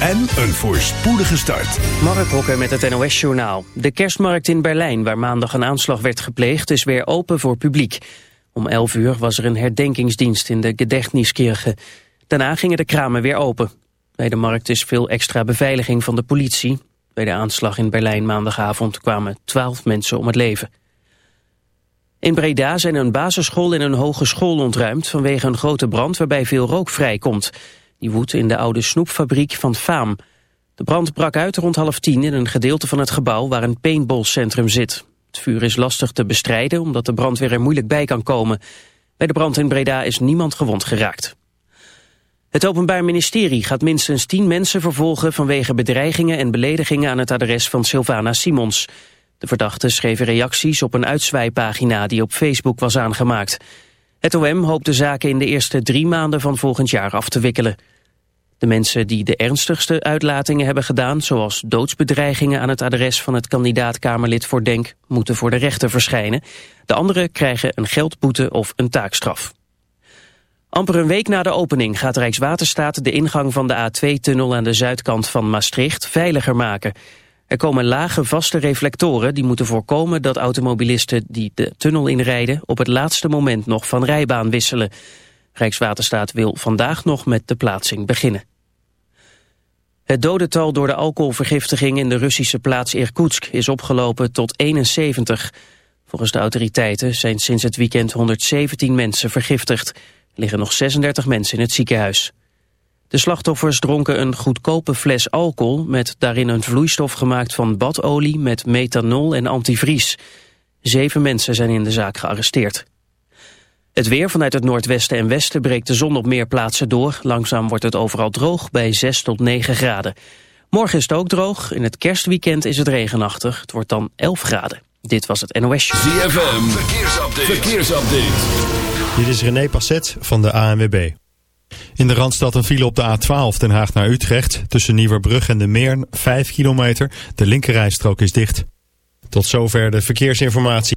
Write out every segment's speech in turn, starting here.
en een voorspoedige start. Mark Hokker met het NOS-journaal. De kerstmarkt in Berlijn, waar maandag een aanslag werd gepleegd, is weer open voor publiek. Om 11 uur was er een herdenkingsdienst in de Gedächtniskirche. Daarna gingen de kramen weer open. Bij de markt is veel extra beveiliging van de politie. Bij de aanslag in Berlijn maandagavond kwamen 12 mensen om het leven. In Breda zijn een basisschool en een hogeschool ontruimd vanwege een grote brand waarbij veel rook vrijkomt. Die woedt in de oude snoepfabriek van Faam. De brand brak uit rond half tien in een gedeelte van het gebouw waar een paintballcentrum zit. Het vuur is lastig te bestrijden omdat de brandweer er moeilijk bij kan komen. Bij de brand in Breda is niemand gewond geraakt. Het Openbaar Ministerie gaat minstens tien mensen vervolgen vanwege bedreigingen en beledigingen aan het adres van Sylvana Simons. De verdachte schreven reacties op een uitzwaai-pagina die op Facebook was aangemaakt. Het OM hoopt de zaken in de eerste drie maanden van volgend jaar af te wikkelen. De mensen die de ernstigste uitlatingen hebben gedaan... zoals doodsbedreigingen aan het adres van het kandidaat-Kamerlid voor Denk... moeten voor de rechter verschijnen. De anderen krijgen een geldboete of een taakstraf. Amper een week na de opening gaat Rijkswaterstaat de ingang van de A2-tunnel aan de zuidkant van Maastricht veiliger maken. Er komen lage vaste reflectoren die moeten voorkomen dat automobilisten die de tunnel inrijden op het laatste moment nog van rijbaan wisselen. Rijkswaterstaat wil vandaag nog met de plaatsing beginnen. Het dodental door de alcoholvergiftiging in de Russische plaats Irkutsk is opgelopen tot 71. Volgens de autoriteiten zijn sinds het weekend 117 mensen vergiftigd. Er liggen nog 36 mensen in het ziekenhuis. De slachtoffers dronken een goedkope fles alcohol... met daarin een vloeistof gemaakt van badolie met methanol en antivries. Zeven mensen zijn in de zaak gearresteerd. Het weer vanuit het noordwesten en westen breekt de zon op meer plaatsen door. Langzaam wordt het overal droog bij 6 tot 9 graden. Morgen is het ook droog. In het kerstweekend is het regenachtig. Het wordt dan 11 graden. Dit was het NOS. ZFM, verkeersupdate. verkeersupdate. Dit is René Passet van de ANWB. In de Randstad een file op de A12 Den Haag naar Utrecht. Tussen Nieuwerbrug en de Meern 5 kilometer. De linkerrijstrook is dicht. Tot zover de verkeersinformatie.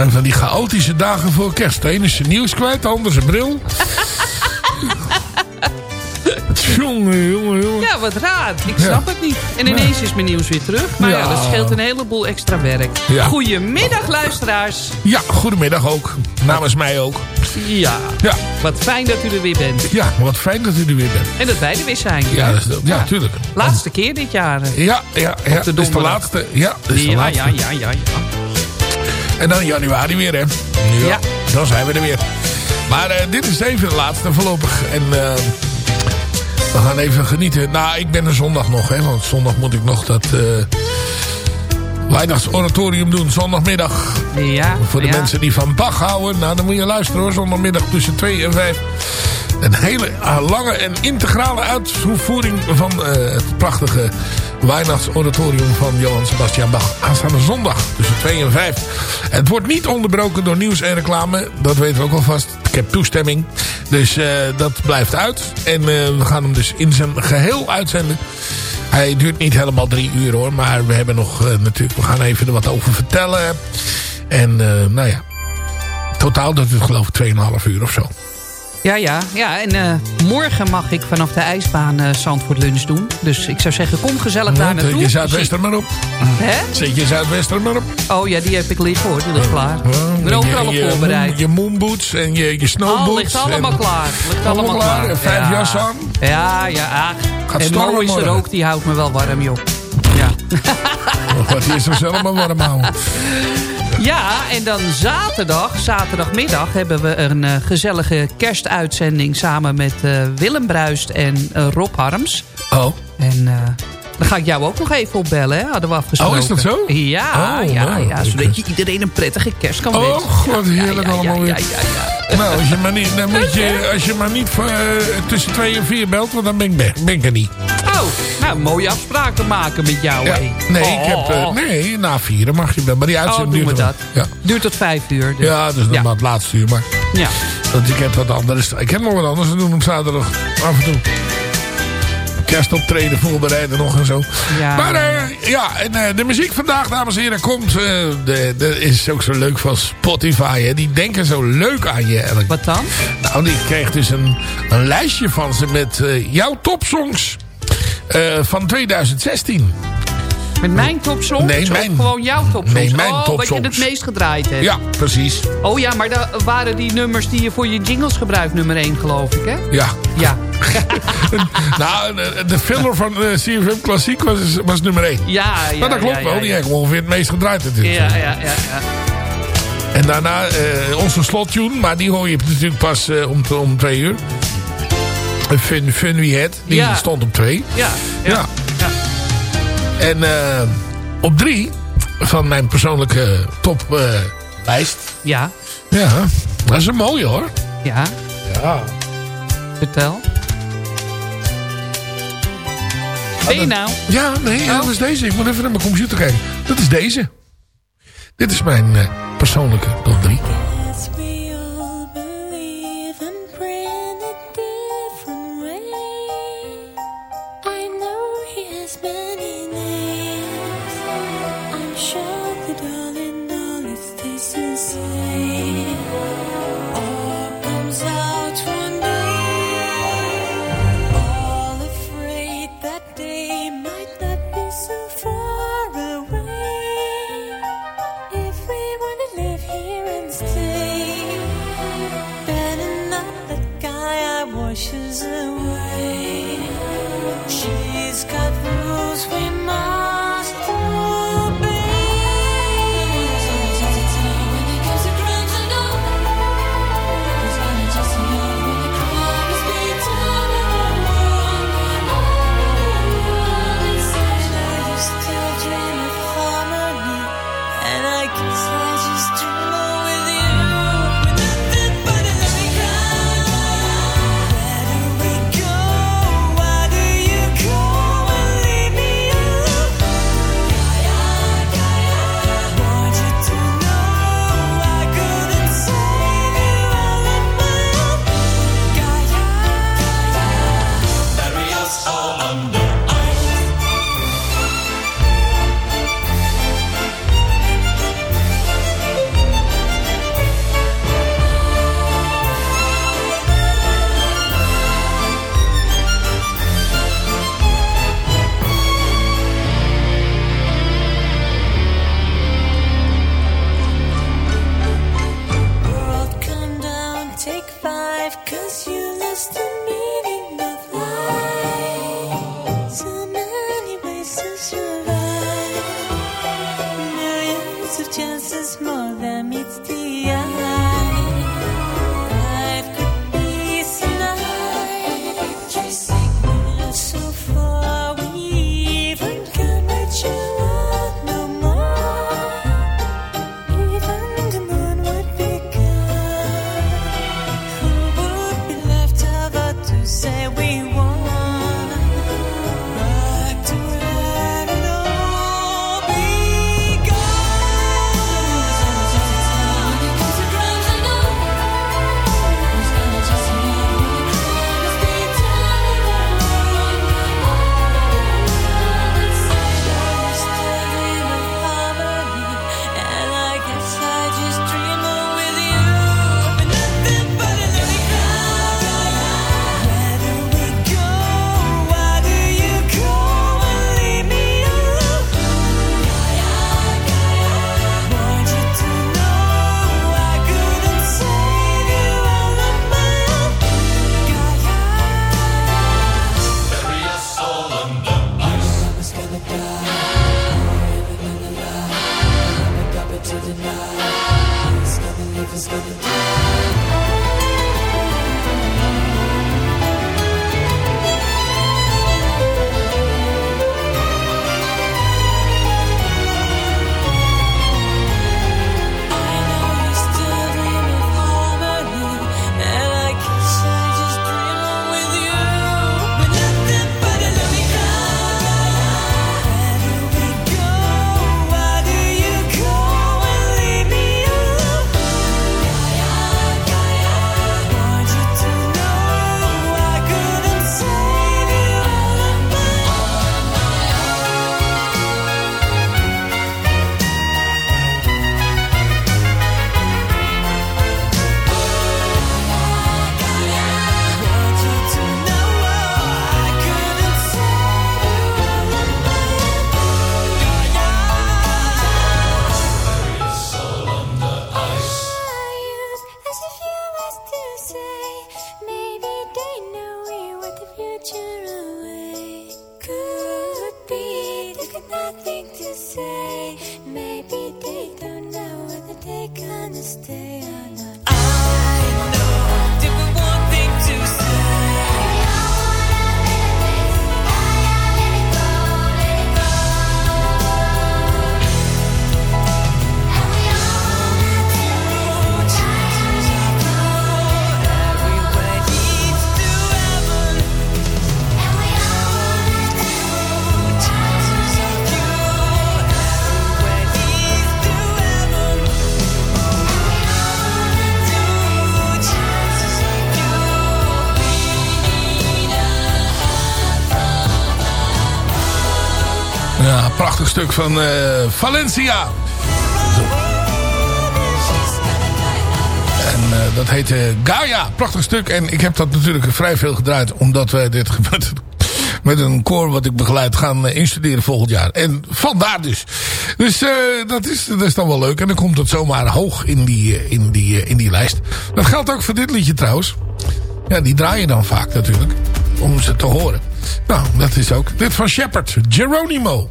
Zijn van die chaotische dagen voor kerst. De ene is zijn nieuws kwijt, de ander zijn bril. jongen, jongen, jongen. Ja, wat raar. Ik snap het niet. En ineens is mijn nieuws weer terug. Maar ja, Ja. dat scheelt een heleboel extra werk. Goedemiddag, luisteraars. Ja, goedemiddag ook. Namens mij ook. Ja, Ja, wat fijn dat u er weer bent. ja wat fijn dat u er weer bent. En dat wij er weer zijn. Ja, hè? dat is, ja, tuurlijk. Laatste keer dit jaar. Ja, ja, ja. de is de laatste. Ja, is de laatste. ja, ja, ja, ja. En dan januari weer, hè? Ja, Ja. Dan zijn we er weer. Maar eh, dit is even de laatste voorlopig. En eh, we gaan even genieten. Nou, ik ben er zondag nog, hè. Want zondag moet ik nog dat... eh Weihnachtsoratorium doen, zondagmiddag. Ja, Voor de ja. mensen die van Bach houden. Nou, dan moet je luisteren hoor. Zondagmiddag tussen 2 en 5. Een hele lange en integrale uitvoering van het prachtige Weihnachtsoratorium van Johann Sebastian Bach. Aanstaande zondag tussen 2 en 5. Het wordt niet onderbroken door nieuws en reclame. Dat weten we ook alvast. Ik heb toestemming. Dus eh, dat blijft uit. En eh, we gaan hem dus in zijn geheel uitzenden. Hij duurt niet helemaal drie uur hoor. Maar we hebben nog eh, natuurlijk... We gaan even er wat over vertellen. En nou ja. Totaal duurt het geloof ik 2,5 uur of zo. Ja, ja, ja. En eh, morgen mag ik vanaf de ijsbaan eh Zandvoort lunch doen. Dus ik zou zeggen, kom gezellig daar naartoe. Zet je Zuidwester maar op. Hè? Zet je Zuidwester maar op. Oh ja, die heb ik liggen hoor. Die ligt klaar. Ik ben En overal je- op voorbereid. Je moonboots en je, je Oh, snowboots. ligt allemaal en- klaar. Ligt Allemaal allemaal klaar. vijf ja. jas aan. Ja, ja. Gaat en Mo is er ook, die houdt me wel warm, joh. Ja. Oh, Wat is er zelf maar warm houden. ja, en dan zaterdag, zaterdagmiddag... hebben we een eh, gezellige kerstuitzending... samen met eh, Willem Bruist en eh, Rob Harms. Oh. En dan ga ik jou ook nog even opbellen, hè? hadden we afgesproken. Oh, is dat zo? Ja, Oh, ja, nou, ja, zodat je iedereen een prettige kerst kan wensen. Och, wat heerlijk allemaal ja, weer. Ja, ja, ja. Nou, als je maar niet, dan moet je, als je maar niet eh, tussen twee en vier belt, want dan ben ik, be- ben ik er niet. Oh, nou, mooie afspraken maken met jou, Ja, nee, Oh, ik heb, eh, nee, na vieren mag je bellen. Maar die Oh, uitzending we duurt dat. Ja. Duurt tot vijf uur. Dus. Ja, dus nog Ja. maar het laatste uur. Maar Ja. want ik heb wat anders. Ik heb nog wat anders te doen op zaterdag. Af en toe. Kerstoptreden voorbereiden nog en zo. Ja. Maar eh, ja, en eh, de muziek vandaag, dames en heren, komt. eh de, de is ook zo leuk van Spotify. Hè. Die denken zo leuk aan je. Wat dan? Nou, die kreeg dus een, een lijstje van ze met jouw topsongs van 2016. Met mijn topsongs? Nee, Of mijn- gewoon jouw topsongs? Nee, mijn oh, wat je het meest gedraaid hebt. Ja, precies. Oh ja, maar dat waren die nummers die je voor je jingles gebruikt, nummer 1 geloof ik, hè? Ja. Ja. nou, de, filler van de CFM Klassiek was, was nummer 1. Ja, ja, maar dat klopt ja, wel, die ongeveer het meest gedraaid natuurlijk. Ja, ja, ja, ja. En daarna eh, onze slottune, maar die hoor je natuurlijk pas eh, om, om twee uur. Fun, Fun We Had, die Ja. stond op twee. Ja, ja. En eh, op drie van mijn persoonlijke toplijst. Ja, ja, dat is een mooie hoor. ja. Ja. Vertel. Ben je nou? Ja, nee, dat is deze. Ik moet even naar mijn computer kijken. Dat is deze. Dit is mijn eh, persoonlijke top 3. Stuk van eh, Valencia. En eh, dat heette Gaia. Prachtig stuk. En ik heb dat natuurlijk vrij veel gedraaid. Omdat wij dit met, een koor wat ik begeleid gaan eh, instuderen volgend jaar. En vandaar dus. Dus dat, is, dat is dan wel leuk. En dan komt het zomaar hoog in die, in, die, in die lijst. Dat geldt ook voor dit liedje trouwens. Ja, die draai je dan vaak natuurlijk. Om ze te horen. Nou, dat is ook. Dit van Shepard. Geronimo.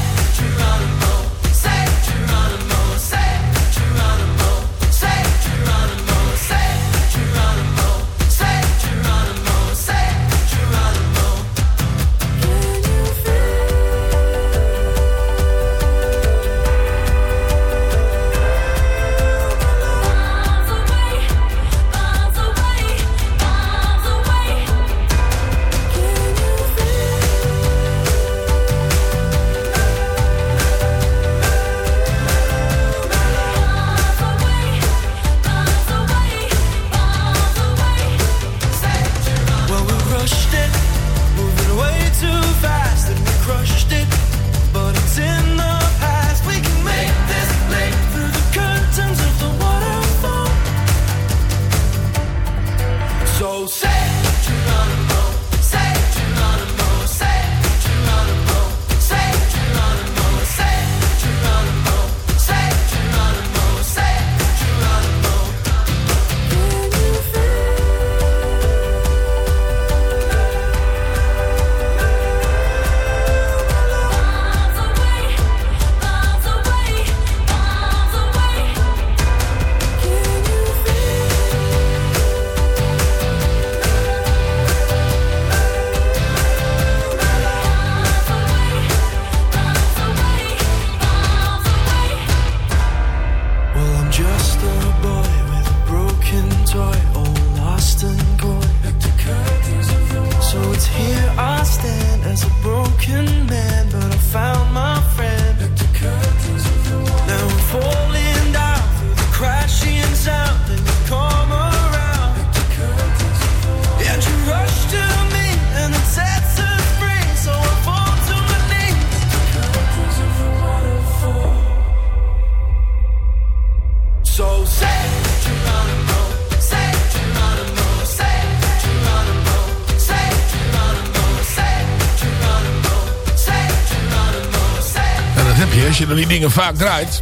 als je dan die dingen vaak draait.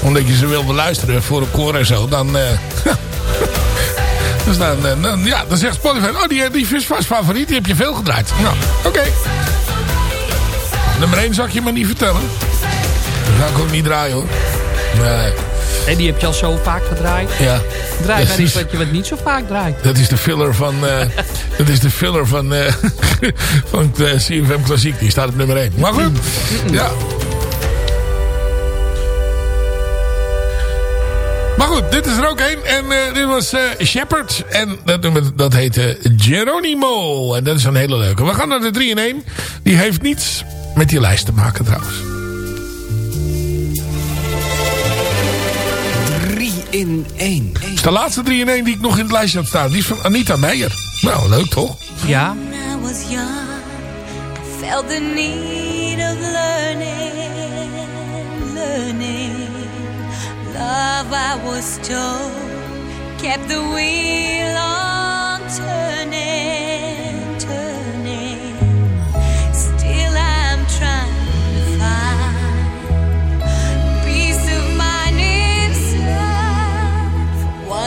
Omdat je ze wil beluisteren voor een koor en zo. Dan, eh, dus dan, eh, dan, ja, dan zegt Spotify... Oh, die, die is vast favoriet. Die heb je veel gedraaid. Nou, oké. Nummer 1 zal ik je maar niet vertellen. Dat ga ik ook niet draaien hoor. Nee. En die heb je al zo vaak gedraaid. Ja. Draai maar is- wat je wat niet zo vaak draait. Dat is de filler van, eh, dat is de filler van, eh, van het eh, CFM Klassiek. Die staat op nummer 1. Maar goed. Ja. Goed, dit is er ook één. En eh, dit was eh, Shepard. En dat, dat heette Geronimo. En dat is een hele leuke. We gaan naar de 3 in 1. Die heeft niets met die lijst te maken trouwens. 3 in 1. Het is de laatste 3 in 1 die ik nog in het lijstje had staan. Die is van Anita Meijer. Nou, leuk toch? Ja. When I was young, I felt the need of learning. Love, I was told, kept the wheel on turning, turning. Still, I'm trying to find peace of mind inside. For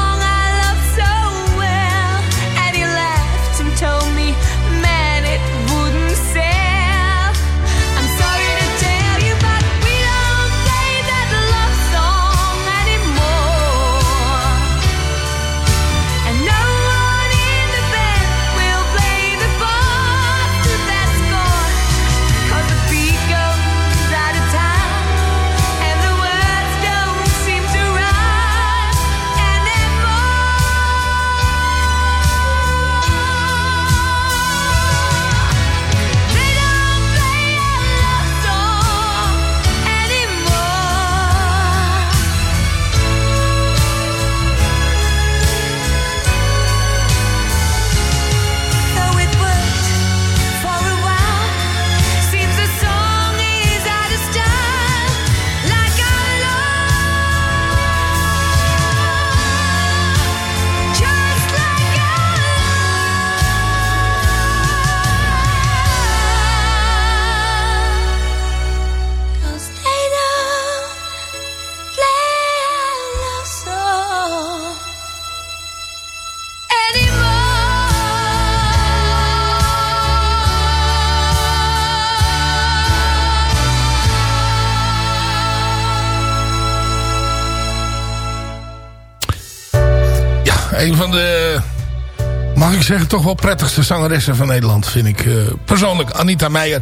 zeggen, toch wel prettigste zangeressen van Nederland. Vind ik eh, persoonlijk Anita Meijer.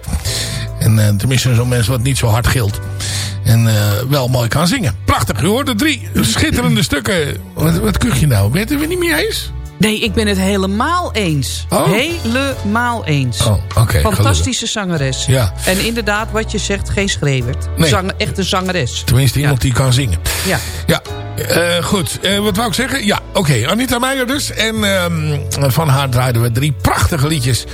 En eh, tenminste zo'n mens wat niet zo hard gilt. En eh, wel mooi kan zingen. Prachtig, u hoorde drie schitterende stukken. Wat, wat kuch je nou? Weet u het niet meer eens? Nee, ik ben het helemaal eens. Oh. Helemaal eens. Oh. Fantastische zangeres. Ja. En inderdaad, wat je zegt, geen schreeuwert. Nee. Zang, echt een zangeres. Tenminste, iemand die kan zingen. Ja. Ja, eh, goed. Eh, wat wou ik zeggen? Ja, oké. Anita Meijer dus. En ehm, van haar draaiden we drie prachtige liedjes.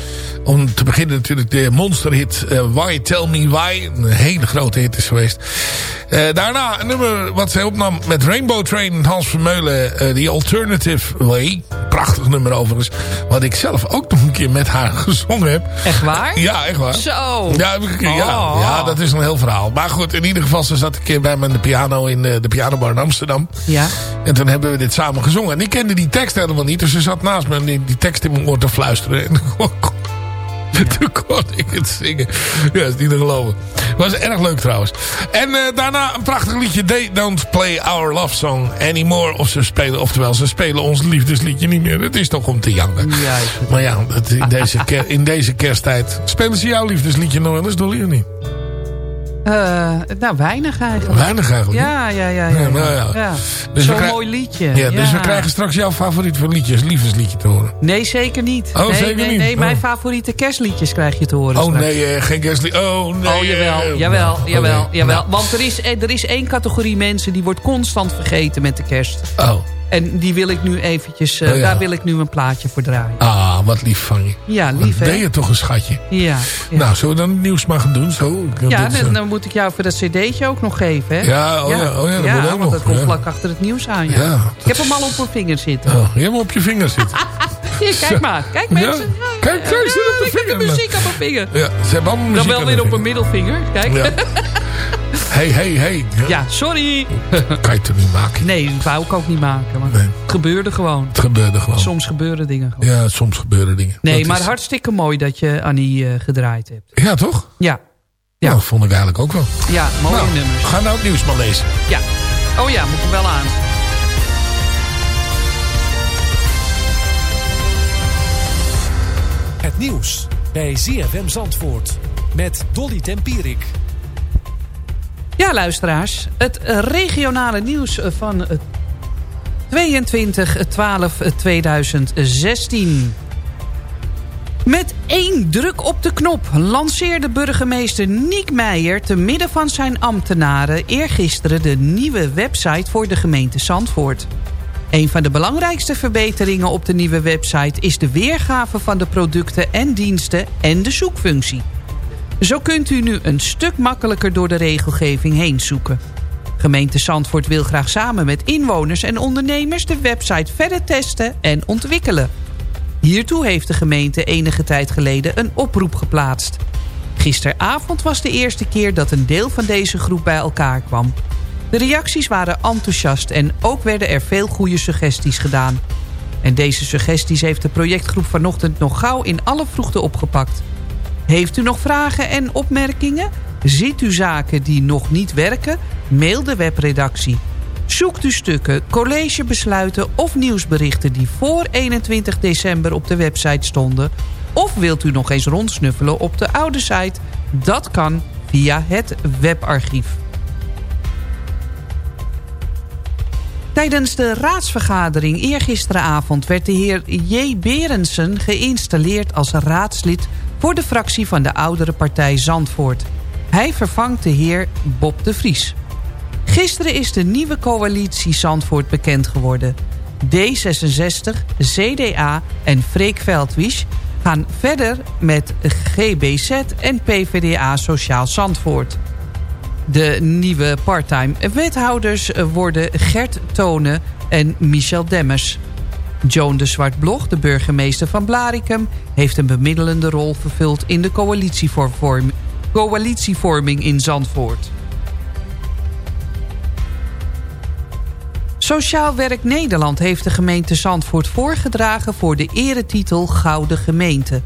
Om te beginnen natuurlijk de monsterhit eh, Why Tell Me Why. Een hele grote hit is geweest. Daarna een nummer wat zij opnam met Rainbow Train en Hans Vermeulen. The Alternative Way. Prachtig nummer overigens. Wat ik zelf ook nog een keer met haar gezongen heb. Echt waar? Ja, echt waar. Zo. Ja, ja. Oh. ja, dat is een heel verhaal. Maar goed, in ieder geval, ze zat een keer bij me aan de piano in eh, de pianobar in Amsterdam. Ja. En toen hebben we dit samen gezongen. En ik kende die tekst helemaal niet. Dus ze zat naast me en die, die tekst in mijn oor te fluisteren. En toen kon, ik het zingen. Ja, dat is niet te geloven. Was erg leuk trouwens. En eh, daarna een prachtig liedje. They don't play our love song anymore. Of ze spelen, oftewel ze spelen ons liefdesliedje niet meer. Het is toch om te janken. Ja, Maar ja, in, deze in deze kersttijd. Spelen ze jouw liefdesliedje nog wel eens, Dolly, of niet? Eh, nou, weinig eigenlijk. Weinig eigenlijk. Ja, ja, ja. ja, Ja, nou ja. Dus Zo'n mooi liedje. Ja, dus we krijgen straks jouw favoriet van liedjes, liefdesliedje te horen. Nee, zeker niet. Oh, nee, zeker nee, niet? Nee, mijn Oh. favoriete kerstliedjes krijg je te horen Oh straks. nee, eh, geen kerstlied. Oh nee. Oh, jawel, eh, jawel, nou, jawel, jawel. Nou, Want er is, er is één categorie mensen die wordt constant vergeten met de kerst. Oh, En die wil ik nu eventjes, eh, Oh, ja. daar wil ik nu een plaatje voor draaien. ah, wat lief van je. Ja, lief ben hè? je toch een schatje. Ja, ja. Nou, zullen we dan het nieuws maar gaan doen? Zo, ja dan, eh, dan moet ik jou voor dat cd'tje ook nog geven, hè? Ja, oh ja, oh ja, dat moet ook nog, dat komt vlak achter het nieuws aan, ja. Ik heb hem al op mijn vinger zitten. Oh, je hebt hem op je vinger zitten. Hier, kijk maar. Kijk mensen. Kijk, kijk, zit op de ik heb de vinger. muziek op mijn vinger. Ja, ze hebben allemaal muziek Dan wel weer op mijn vinger. middelvinger. Kijk. Hey, hey, hey. Ja, sorry. Kan je toch niet maken? Nee, dat wou ik ook niet maken. Maar Nee. Het gebeurde gewoon. Het gebeurde gewoon. Soms gebeuren dingen gewoon. Ja, soms gebeuren dingen. Nee, Dat maar is- hartstikke mooi dat je Annie eh, gedraaid hebt. Ja, toch? Ja, Ja. Nou, vond ik eigenlijk ook wel. ja mooie nou, nummers. Ga nou het nieuws maar lezen. Ja. Oh ja, moet ik wel aan. Het nieuws bij ZFM Zandvoort met Dolly Tempierik. Ja, luisteraars. Het regionale nieuws van eh, 22 12 2016. Met één druk op de knop lanceerde burgemeester Niek Meijer... te midden van zijn ambtenaren eergisteren de nieuwe website voor de gemeente Zandvoort. Een van de belangrijkste verbeteringen op de nieuwe website... is de weergave van de producten en diensten en de zoekfunctie. Zo kunt u nu een stuk makkelijker door de regelgeving heen zoeken. Gemeente Zandvoort wil graag samen met inwoners en ondernemers... de website verder testen en ontwikkelen. Hiertoe heeft de gemeente enige tijd geleden een oproep geplaatst. Gisteravond was de eerste keer dat een deel van deze groep bij elkaar kwam. De reacties waren enthousiast en ook werden er veel goede suggesties gedaan. En deze suggesties heeft de projectgroep vanochtend nog gauw in alle vroegte opgepakt. Heeft u nog vragen en opmerkingen? Ziet u zaken die nog niet werken? Mail de webredactie. Zoekt u stukken, collegebesluiten of nieuwsberichten... die voor 21 december op de website stonden... of wilt u nog eens rondsnuffelen op de oude site? Dat kan via het webarchief. Tijdens de raadsvergadering eergisteravond werd de heer J. Berensen geïnstalleerd als raadslid voor de fractie van de oudere partij Zandvoort. Hij vervangt de heer Bob de Vries. Gisteren is de nieuwe coalitie Zandvoort bekend geworden. D66, CDA en Freek Veldwisch gaan verder met GBZ en PvdA Sociaal Zandvoort. De nieuwe parttime wethouders worden Gert Tonen en Michel Demmers. Joan de Zwartblog, de burgemeester van Blarikum... heeft een bemiddelende rol vervuld in de coalitievorm- coalitievorming in Zandvoort. Sociaal Werk Nederland heeft de gemeente Zandvoort voorgedragen... voor de eretitel Gouden Gemeente.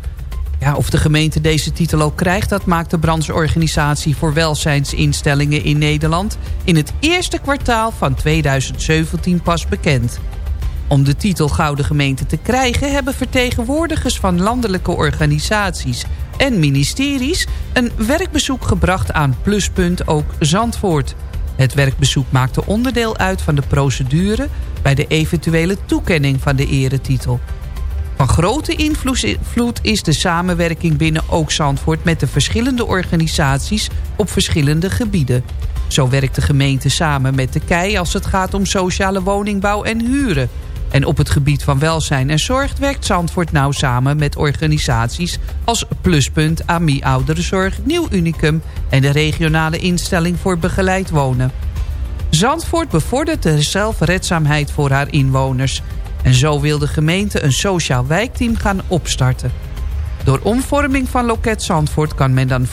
Ja, of de gemeente deze titel ook krijgt... dat maakt de brancheorganisatie voor welzijnsinstellingen in Nederland... in het eerste kwartaal van 2017 pas bekend. Om de titel Gouden Gemeente te krijgen... hebben vertegenwoordigers van landelijke organisaties en ministeries... een werkbezoek gebracht aan Pluspunt ook Zandvoort. Het werkbezoek maakte onderdeel uit van de procedure... bij de eventuele toekenning van de eretitel. Van grote invloed is de samenwerking binnen Ook Zandvoort... met de verschillende organisaties op verschillende gebieden. Zo werkt de gemeente samen met de KEI als het gaat om sociale woningbouw en huren. En op het gebied van welzijn en zorg werkt Zandvoort nauw samen met organisaties... als Pluspunt, AMI Ouderenzorg, Nieuw Unicum... en de regionale instelling voor begeleid wonen. Zandvoort bevordert de zelfredzaamheid voor haar inwoners... En zo wil de gemeente een sociaal wijkteam gaan opstarten. Door omvorming van Loket Zandvoort kan men dan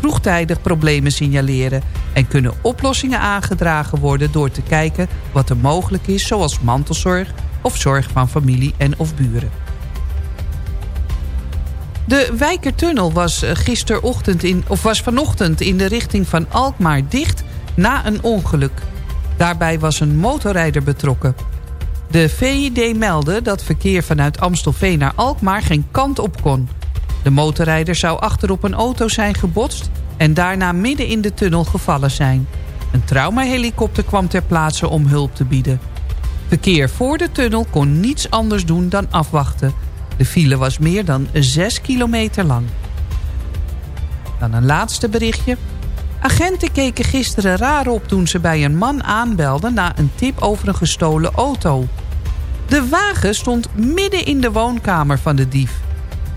vroegtijdig problemen signaleren... en kunnen oplossingen aangedragen worden door te kijken wat er mogelijk is... zoals mantelzorg of zorg van familie en of buren. De Wijkertunnel was, gisterochtend in, of was vanochtend in de richting van Alkmaar dicht na een ongeluk. Daarbij was een motorrijder betrokken... De VID meldde dat verkeer vanuit Amstelveen naar Alkmaar geen kant op kon. De motorrijder zou achterop een auto zijn gebotst... en daarna midden in de tunnel gevallen zijn. Een traumahelikopter kwam ter plaatse om hulp te bieden. Verkeer voor de tunnel kon niets anders doen dan afwachten. De file was meer dan 6 kilometer lang. Dan een laatste berichtje. Agenten keken gisteren raar op toen ze bij een man aanbelden... na een tip over een gestolen auto. De wagen stond midden in de woonkamer van de dief.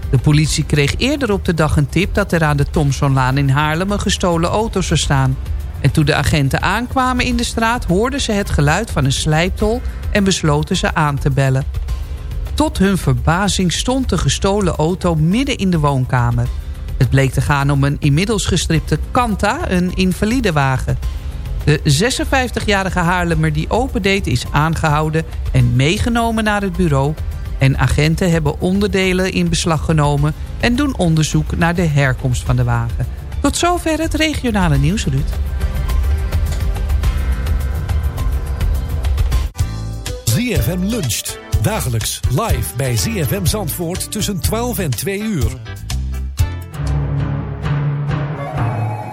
De politie kreeg eerder op de dag een tip... dat er aan de Thomsonlaan in Haarlem een gestolen auto zou staan. En toen de agenten aankwamen in de straat... hoorden ze het geluid van een slijptol... en besloten ze aan te bellen. Tot hun verbazing stond de gestolen auto midden in de woonkamer... Het bleek te gaan om een inmiddels gestripte Kanta, een invalidewagen. De 56-jarige Haarlemmer die opendeed is aangehouden en meegenomen naar het bureau. En agenten hebben onderdelen in beslag genomen en doen onderzoek naar de herkomst van de wagen. Tot zover het regionale nieuws, Ruud. ZFM luncht. Dagelijks live bij ZFM Zandvoort tussen 12 en 2 uur.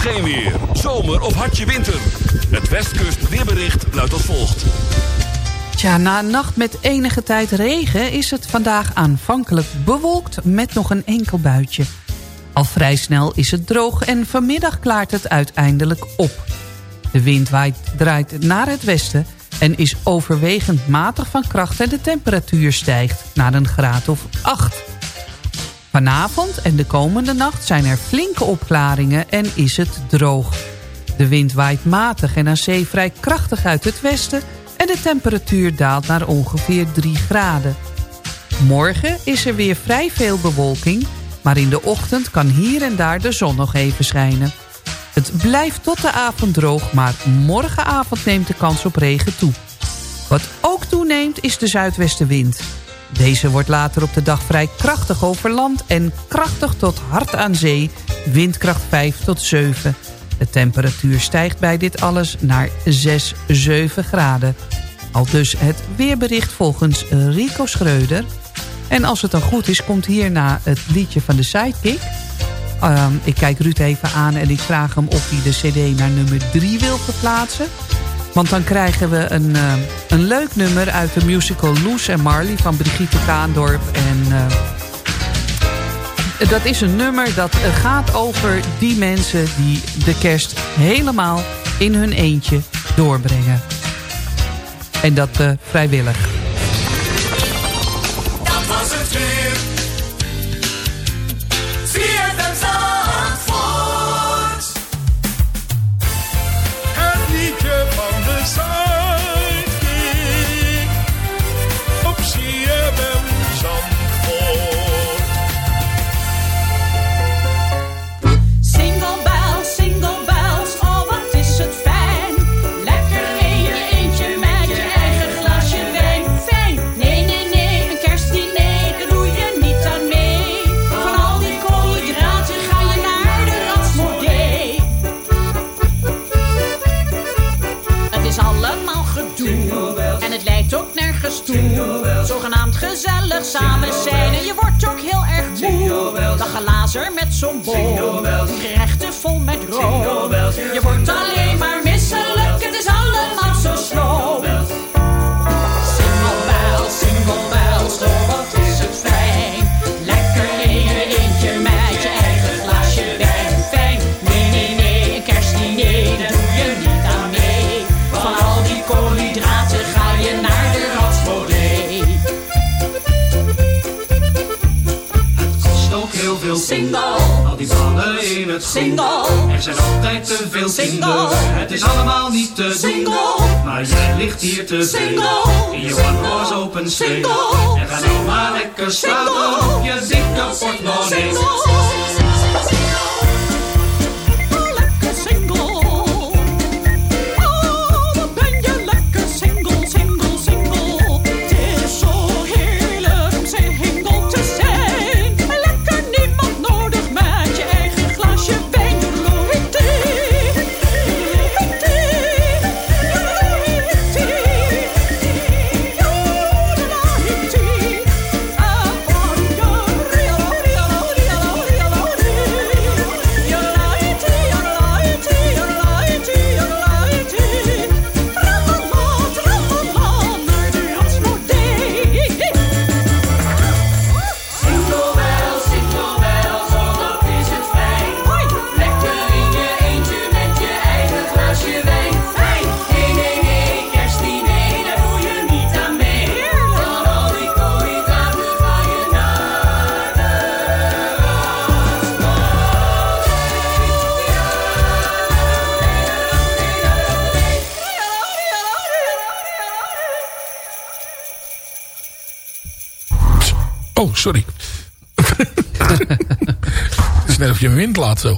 Geen weer. Zomer of hartje winter. Het Westkust weerbericht luidt als volgt. Tja, na een nacht met enige tijd regen is het vandaag aanvankelijk bewolkt met nog een enkel buitje. Al vrij snel is het droog en vanmiddag klaart het uiteindelijk op. De wind waait, draait naar het westen en is overwegend matig van kracht... en de temperatuur stijgt naar een graad of 8. Vanavond en de komende nacht zijn er flinke opklaringen en is het droog. De wind waait matig en aan zee vrij krachtig uit het westen... en de temperatuur daalt naar ongeveer 3 graden. Morgen is er weer vrij veel bewolking... maar in de ochtend kan hier en daar de zon nog even schijnen. Het blijft tot de avond droog, maar morgenavond neemt de kans op regen toe. Wat ook toeneemt is de zuidwestenwind. Deze wordt later op de dag vrij krachtig over land en krachtig tot hard aan zee, windkracht 5 tot 7. De temperatuur stijgt bij dit alles naar 6, 7 graden. Al dus het weerbericht volgens Rico Schreuder. En als het dan goed is, komt hierna het liedje van de Sidekick. Ehm, ik kijk Ruud even aan en ik vraag hem of hij de cd naar nummer 3 wil verplaatsen. Want dan krijgen we een, eh, een leuk nummer uit de musical Loes en Marley van Brigitte Kaandorp. En eh, dat is een nummer dat eh, gaat over die mensen die de kerst helemaal in hun eentje doorbrengen. En dat vrijwillig. Ligt hier te Single. veel. In je one horse open sleigh. Single. Sorry. Het is net of je wind laat zo.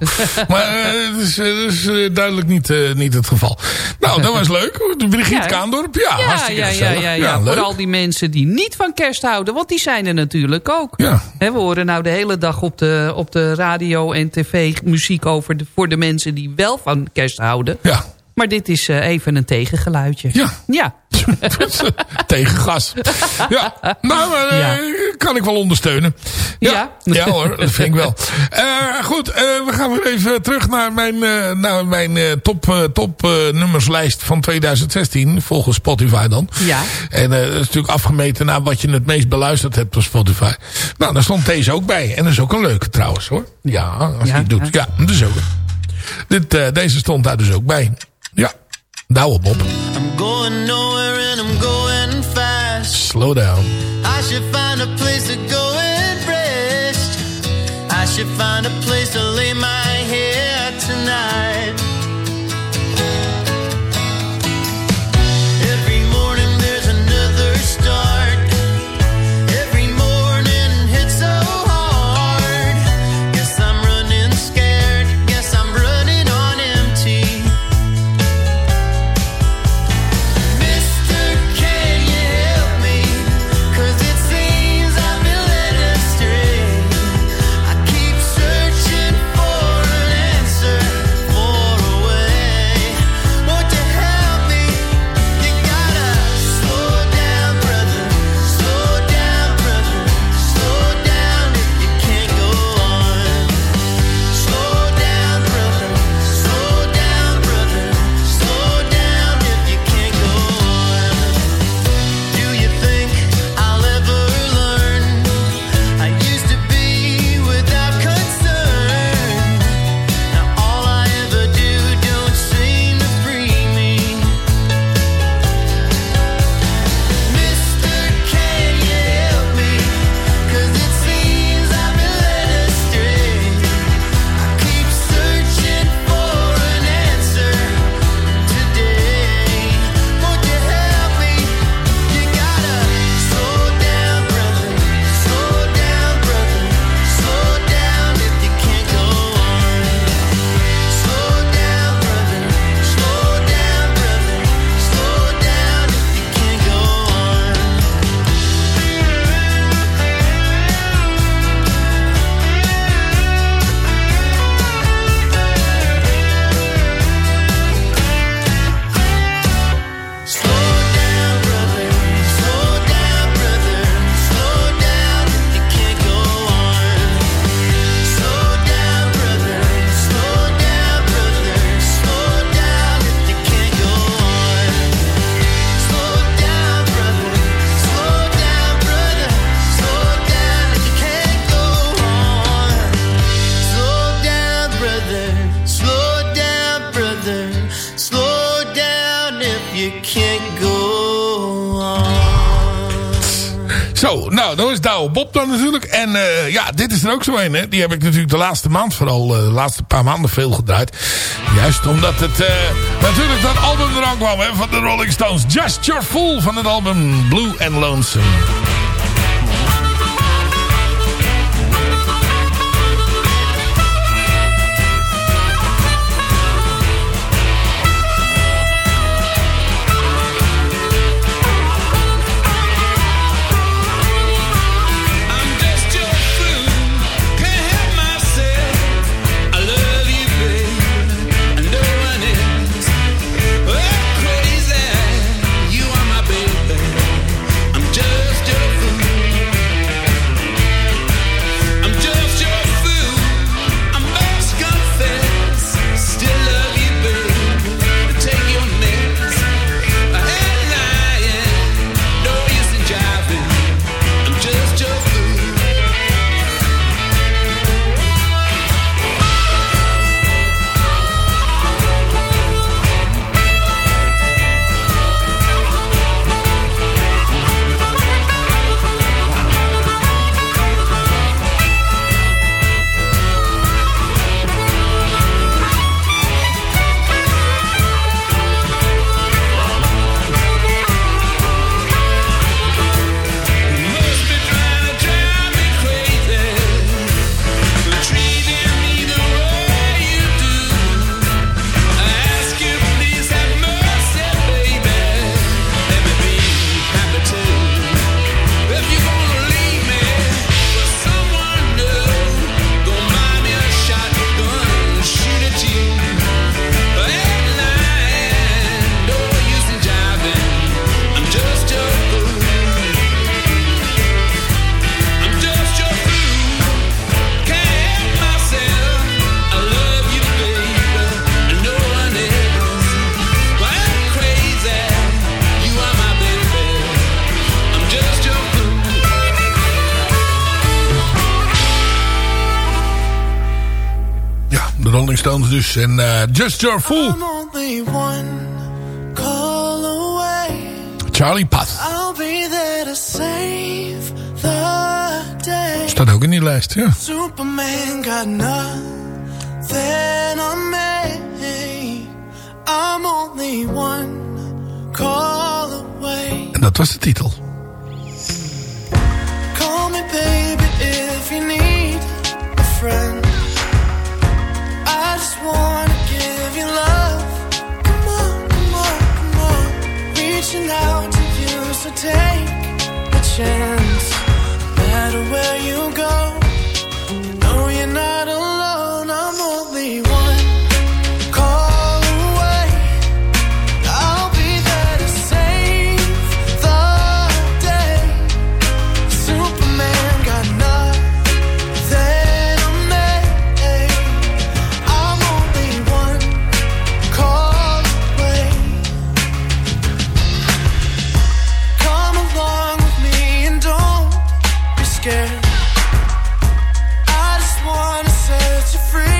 Maar eh, het is, eh, dat is duidelijk niet, eh, niet het geval. Nou, dat was leuk. Brigitte Ja. Kaandorp. Ja, ja, hartstikke ja, ja, ja, ja. Voor al die mensen die niet van kerst houden. Want die zijn er natuurlijk ook. We horen nou de hele dag op de, op de radio en tv muziek over de, voor de mensen die wel van kerst houden. Ja. Maar dit is eh, even een tegengeluidje. Ja. Ja. Tegen gas. Ja, nou, eh, Ja. kan ik wel ondersteunen. Ja, ja. hoor, dat vind ik wel. Eh, goed, eh, we gaan weer even terug naar mijn, eh, naar mijn eh, top, eh, top eh, nummerslijst van 2016. Volgens Spotify dan. Ja. En eh, dat is natuurlijk afgemeten naar wat je het meest beluisterd hebt op Spotify. Nou, daar stond deze ook bij. En dat is ook een leuke trouwens hoor. Ja, als je Ja, het doet. ja. Dat is ook. Dit, eh, deze stond daar dus ook bij. Ja, douwe Bob. I'm going nowhere and I'm going fast. Slow down. I should find a place to go and rest. I should find a place to Zo, nou, dat is Douwe Bob dan natuurlijk. En eh, ja, dit is er ook zo een, hè. Die heb ik natuurlijk de laatste maand vooral, eh, de laatste paar maanden veel gedraaid. Juist omdat het eh, natuurlijk dat album eraan kwam, hè, van de Rolling Stones. Just Your Fool van het album Blue and Lonesome. Stones dus. En eh, Just Your Fool. Charlie Puth. Staat ook in die lijst, ja. En dat was de titel. I just wanna set you free.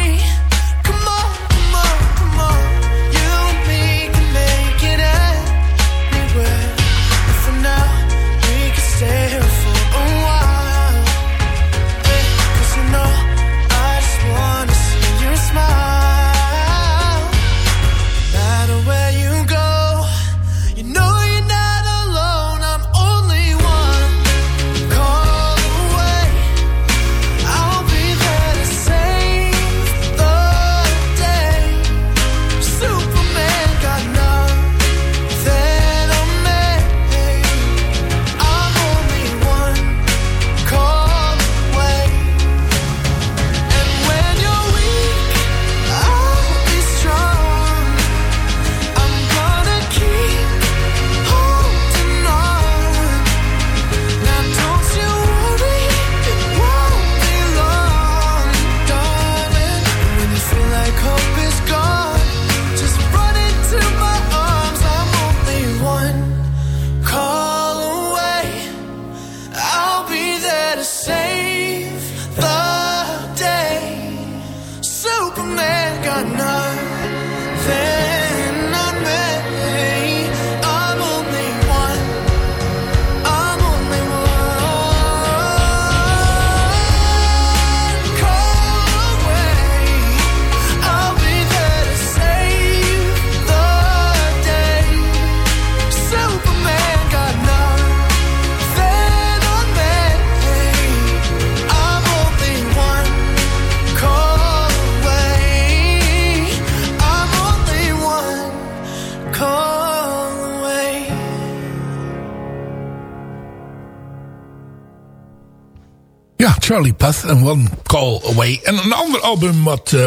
Charlie Puth en One Call Away. En een ander album wat... Uh,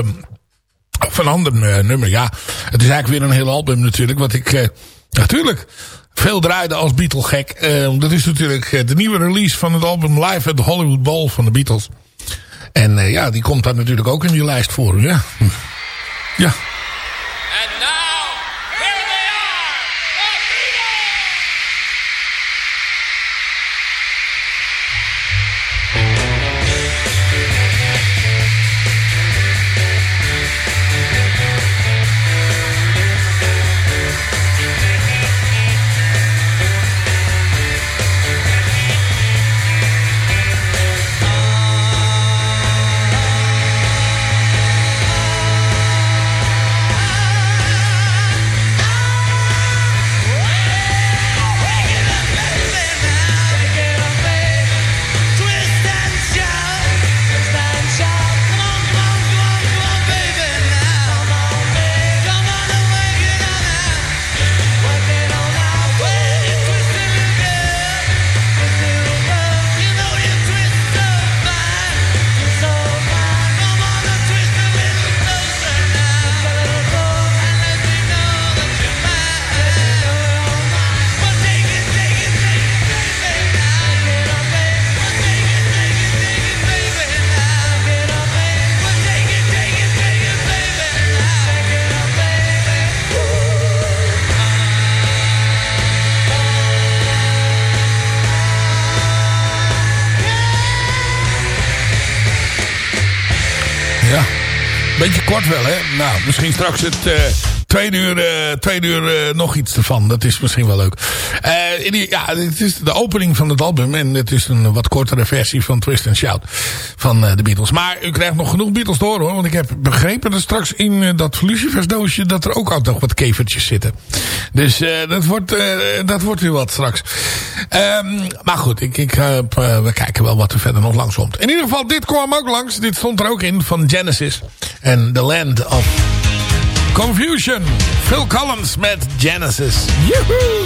of een ander eh, nummer, ja. Het is eigenlijk weer een heel album natuurlijk. Wat ik eh, natuurlijk veel draaide als Beatle-gek. Ehm, dat is natuurlijk eh, de nieuwe release van het album Live at the Hollywood Bowl van de Beatles. En ja, die komt daar natuurlijk ook in je lijst voor. Ja. ja. Beetje kort wel, hè? Nou, misschien straks het eh tweede uur, eh, tweede uur eh, nog iets ervan. Dat is misschien wel leuk. Eh, in ja, het is de opening van het album. En het is een wat kortere versie van Twist and Shout van de Beatles. Maar u krijgt nog genoeg Beatles horen, hoor. Want ik heb begrepen dat straks in dat Lucifers doosje... dat er ook altijd nog wat kevertjes zitten. Dus dat, wordt, dat wordt weer wat straks. Ehm, maar goed, ik, ik, we kijken wel wat er verder nog langs komt. In ieder geval, dit kwam ook langs. Dit stond er ook in van Genesis. En The Land of Confusion. Phil Collins met Genesis. Joehoe!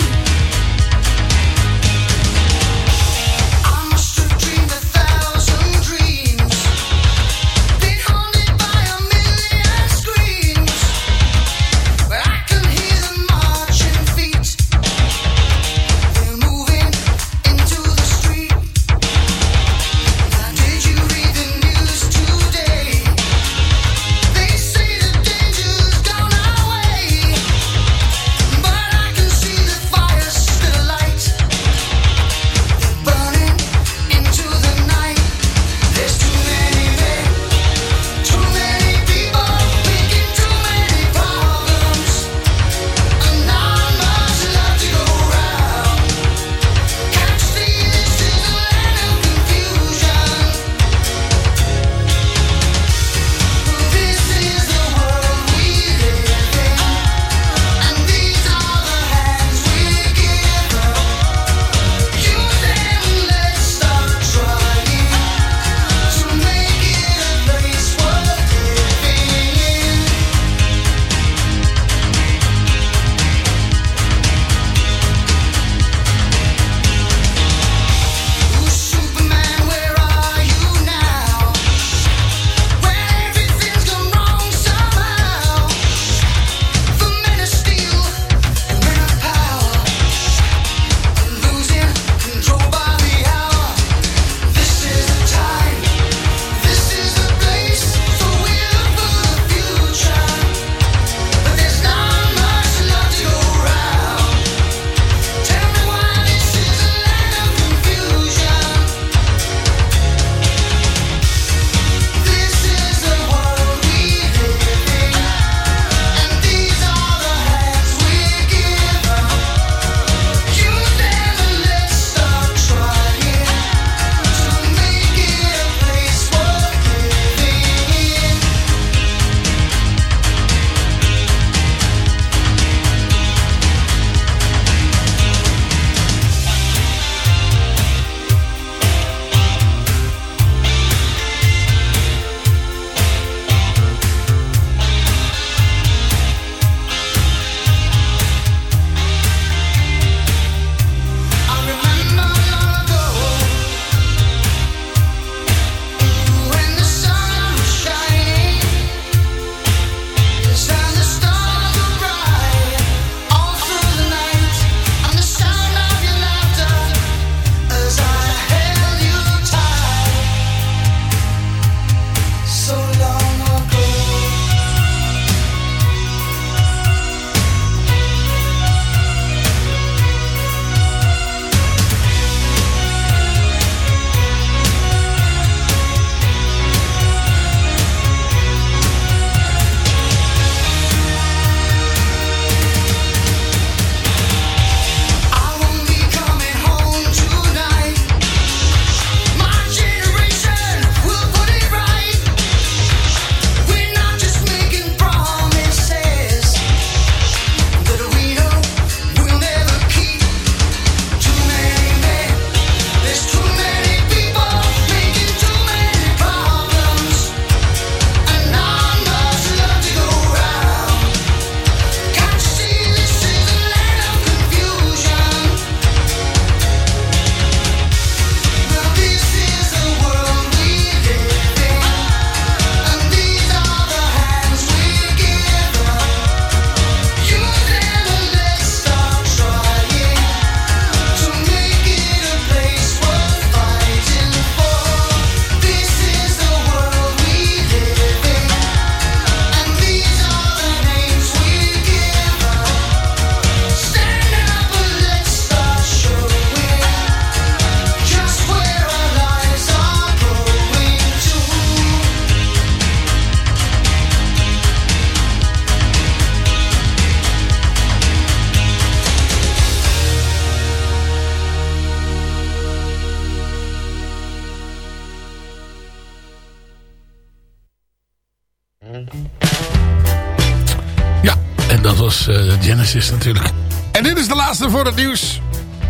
En dit is de laatste voor het nieuws.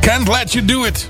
Can't let you do it.